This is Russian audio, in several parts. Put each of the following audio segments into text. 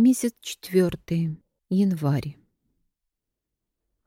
Месяц четвертый, январь.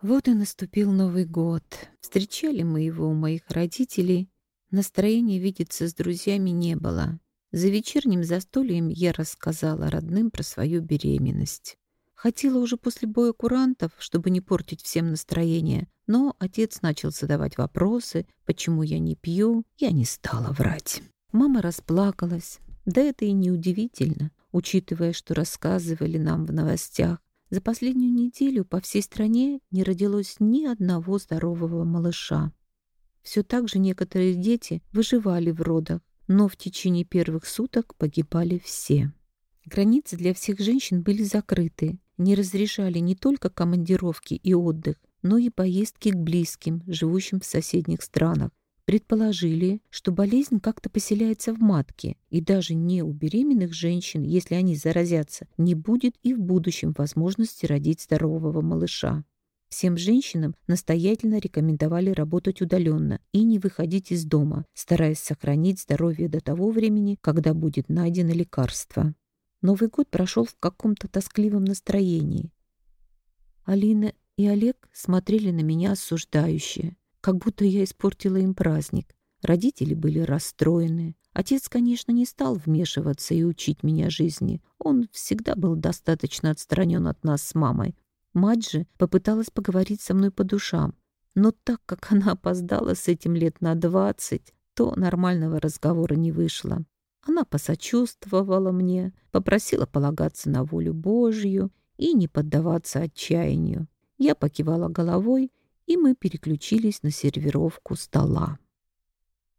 Вот и наступил Новый год. Встречали мы его у моих родителей. Настроения видеться с друзьями не было. За вечерним застольем я рассказала родным про свою беременность. Хотела уже после боя курантов, чтобы не портить всем настроение, но отец начал задавать вопросы, почему я не пью, я не стала врать. Мама расплакалась. Да это и не удивительно учитывая, что рассказывали нам в новостях. За последнюю неделю по всей стране не родилось ни одного здорового малыша. Все так же некоторые дети выживали в родах, но в течение первых суток погибали все. Границы для всех женщин были закрыты, не разрешали не только командировки и отдых, но и поездки к близким, живущим в соседних странах предположили, что болезнь как-то поселяется в матке, и даже не у беременных женщин, если они заразятся, не будет и в будущем возможности родить здорового малыша. Всем женщинам настоятельно рекомендовали работать удаленно и не выходить из дома, стараясь сохранить здоровье до того времени, когда будет найдено лекарство. Новый год прошел в каком-то тоскливом настроении. Алина и Олег смотрели на меня осуждающе как будто я испортила им праздник. Родители были расстроены. Отец, конечно, не стал вмешиваться и учить меня жизни. Он всегда был достаточно отстранен от нас с мамой. Мать же попыталась поговорить со мной по душам. Но так как она опоздала с этим лет на двадцать, то нормального разговора не вышло. Она посочувствовала мне, попросила полагаться на волю Божью и не поддаваться отчаянию. Я покивала головой и мы переключились на сервировку стола.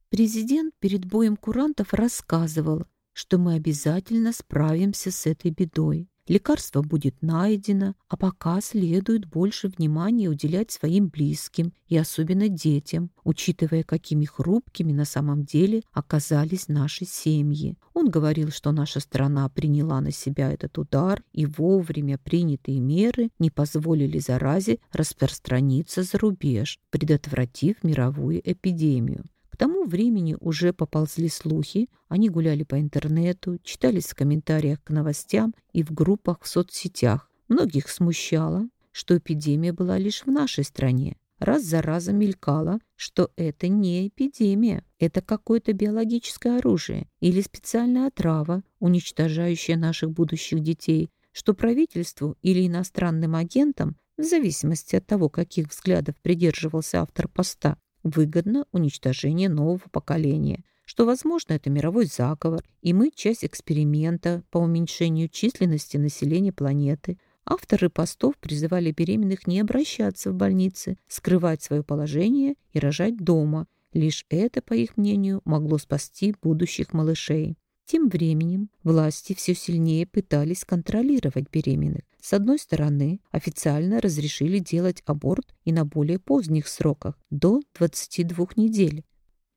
Президент перед боем курантов рассказывал, что мы обязательно справимся с этой бедой. Лекарство будет найдено, а пока следует больше внимания уделять своим близким и особенно детям, учитывая, какими хрупкими на самом деле оказались наши семьи. Он говорил, что наша страна приняла на себя этот удар, и вовремя принятые меры не позволили заразе распространиться за рубеж, предотвратив мировую эпидемию. Тому времени уже поползли слухи, они гуляли по интернету, читались в комментариях к новостям и в группах в соцсетях. Многих смущало, что эпидемия была лишь в нашей стране. Раз за разом мелькало, что это не эпидемия, это какое-то биологическое оружие или специальная отрава, уничтожающая наших будущих детей, что правительству или иностранным агентам, в зависимости от того, каких взглядов придерживался автор поста, выгодно уничтожение нового поколения, что, возможно, это мировой заговор, и мы часть эксперимента по уменьшению численности населения планеты. Авторы постов призывали беременных не обращаться в больницы, скрывать свое положение и рожать дома. Лишь это, по их мнению, могло спасти будущих малышей. Тем временем власти все сильнее пытались контролировать беременных. С одной стороны, официально разрешили делать аборт и на более поздних сроках, до 22 недель.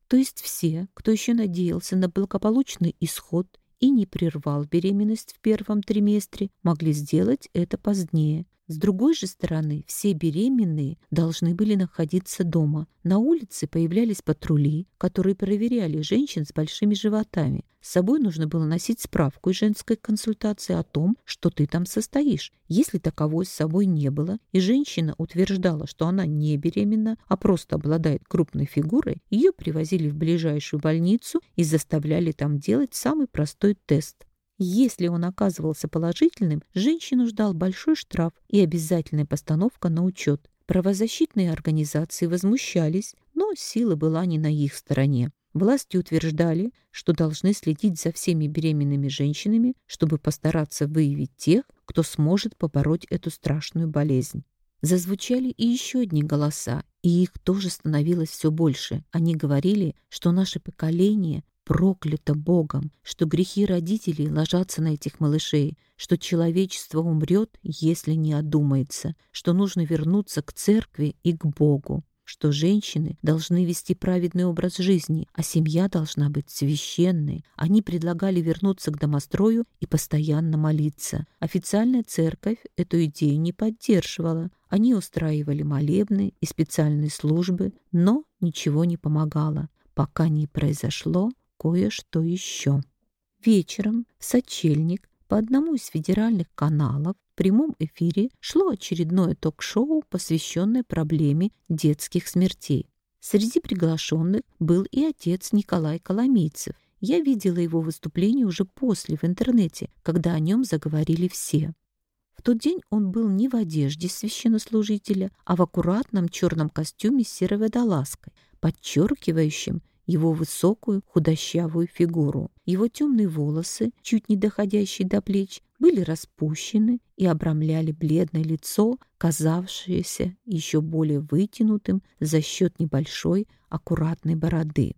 То есть все, кто еще надеялся на благополучный исход и не прервал беременность в первом триместре, могли сделать это позднее, с другой же стороны, все беременные должны были находиться дома. На улице появлялись патрули, которые проверяли женщин с большими животами. С собой нужно было носить справку из женской консультации о том, что ты там состоишь. Если таковой с собой не было, и женщина утверждала, что она не беременна, а просто обладает крупной фигурой, ее привозили в ближайшую больницу и заставляли там делать самый простой тест если он оказывался положительным, женщину ждал большой штраф и обязательная постановка на учет. Правозащитные организации возмущались, но сила была не на их стороне. Власти утверждали, что должны следить за всеми беременными женщинами, чтобы постараться выявить тех, кто сможет побороть эту страшную болезнь. Зазвучали и еще одни голоса, и их тоже становилось все больше. Они говорили, что наше поколение проклято Богом, что грехи родителей ложатся на этих малышей, что человечество умрет, если не одумается, что нужно вернуться к церкви и к Богу, что женщины должны вести праведный образ жизни, а семья должна быть священной. Они предлагали вернуться к домострою и постоянно молиться. Официальная церковь эту идею не поддерживала. Они устраивали молебны и специальные службы, но ничего не помогало, пока не произошло кое-что еще. Вечером в сочельник по одному из федеральных каналов в прямом эфире шло очередное ток-шоу, посвященное проблеме детских смертей. Среди приглашенных был и отец Николай Коломейцев. Я видела его выступление уже после в интернете, когда о нем заговорили все. В тот день он был не в одежде священнослужителя, а в аккуратном черном костюме с серой водолазкой, подчеркивающим его высокую худощавую фигуру. Его темные волосы, чуть не доходящие до плеч, были распущены и обрамляли бледное лицо, казавшееся еще более вытянутым за счет небольшой аккуратной бороды.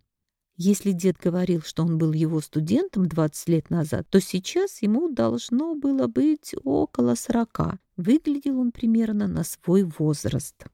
Если дед говорил, что он был его студентом 20 лет назад, то сейчас ему должно было быть около 40. Выглядел он примерно на свой возраст.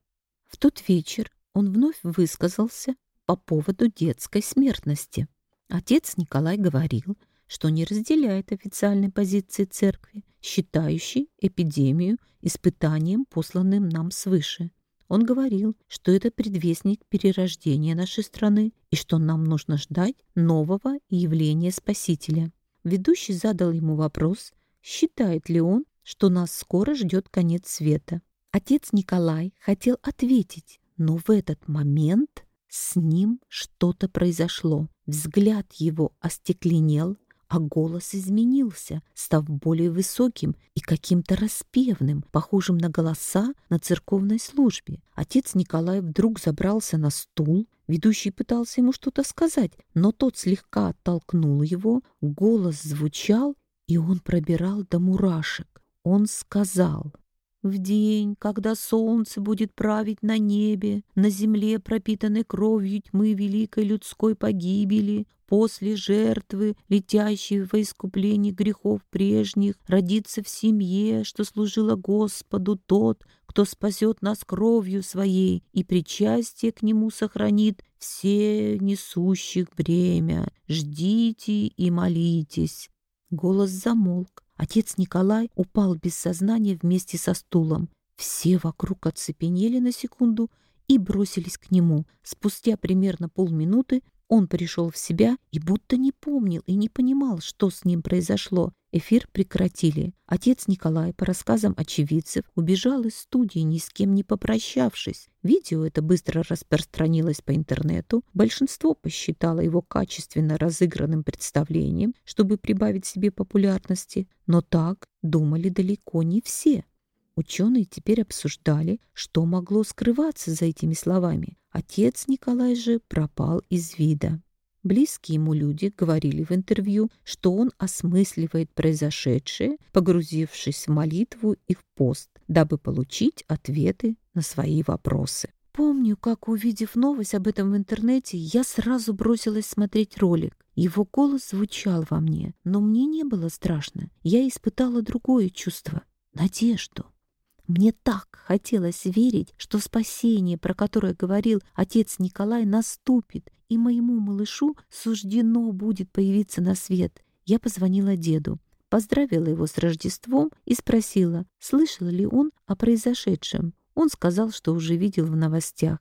В тот вечер он вновь высказался по поводу детской смертности. Отец Николай говорил, что не разделяет официальной позиции церкви, считающей эпидемию испытанием, посланным нам свыше. Он говорил, что это предвестник перерождения нашей страны и что нам нужно ждать нового явления Спасителя. Ведущий задал ему вопрос, считает ли он, что нас скоро ждет конец света. Отец Николай хотел ответить, но в этот момент с ним что-то произошло. Взгляд его остекленел, а голос изменился, став более высоким и каким-то распевным, похожим на голоса на церковной службе. Отец Николай вдруг забрался на стул, ведущий пытался ему что-то сказать, но тот слегка оттолкнул его, голос звучал, и он пробирал до мурашек. Он сказал в день, когда солнце будет править на небе, на земле, пропитанной кровью тьмы великой людской погибели, после жертвы, летящей во искупление грехов прежних, родится в семье, что служила Господу тот, кто спасет нас кровью своей и причастие к нему сохранит все несущих бремя. Ждите и молитесь. Голос замолк. Отец Николай упал без сознания вместе со стулом. Все вокруг оцепенели на секунду и бросились к нему. Спустя примерно полминуты он пришел в себя и будто не помнил и не понимал, что с ним произошло. Эфир прекратили. Отец Николай, по рассказам очевидцев, убежал из студии, ни с кем не попрощавшись. Видео это быстро распространилось по интернету. Большинство посчитало его качественно разыгранным представлением, чтобы прибавить себе популярности. Но так думали далеко не все. Ученые теперь обсуждали, что могло скрываться за этими словами. Отец Николай же пропал из вида. Близкие ему люди говорили в интервью, что он осмысливает произошедшее, погрузившись в молитву и в пост, дабы получить ответы на свои вопросы. Помню, как, увидев новость об этом в интернете, я сразу бросилась смотреть ролик. Его голос звучал во мне, но мне не было страшно. Я испытала другое чувство — надежду. Мне так хотелось верить, что спасение, про которое говорил отец Николай, наступит, и моему малышу суждено будет появиться на свет. Я позвонила деду, поздравила его с Рождеством и спросила, слышал ли он о произошедшем. Он сказал, что уже видел в новостях.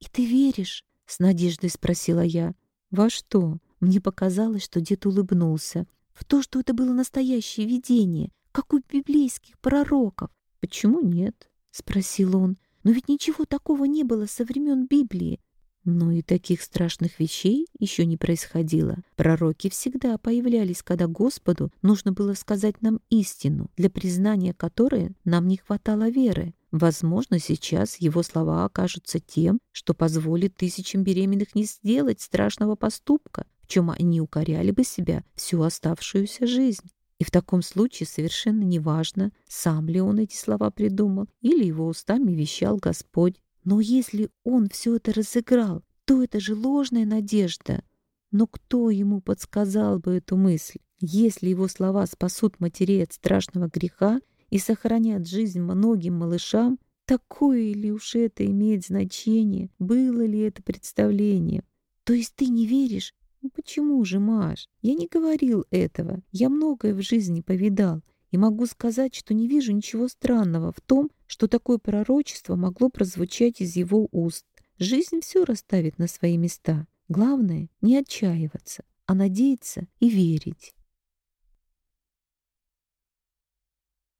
«И ты веришь?» — с надеждой спросила я. «Во что?» Мне показалось, что дед улыбнулся. «В то, что это было настоящее видение, как у библейских пророков. «Почему нет?» — спросил он. «Но ведь ничего такого не было со времен Библии. Но и таких страшных вещей еще не происходило. Пророки всегда появлялись, когда Господу нужно было сказать нам истину, для признания которой нам не хватало веры. Возможно, сейчас его слова окажутся тем, что позволит тысячам беременных не сделать страшного поступка, в чем они укоряли бы себя всю оставшуюся жизнь. И в таком случае совершенно неважно, сам ли он эти слова придумал или его устами вещал Господь. Но если он все это разыграл, то это же ложная надежда. Но кто ему подсказал бы эту мысль? Если его слова спасут матерей от страшного греха и сохранят жизнь многим малышам, такое ли уж это имеет значение, было ли это представление? То есть ты не веришь ну почему же, Маш? Я не говорил этого. Я многое в жизни повидал. И могу сказать, что не вижу ничего странного в том, что такое пророчество могло прозвучать из его уст. Жизнь все расставит на свои места. Главное — не отчаиваться, а надеяться и верить.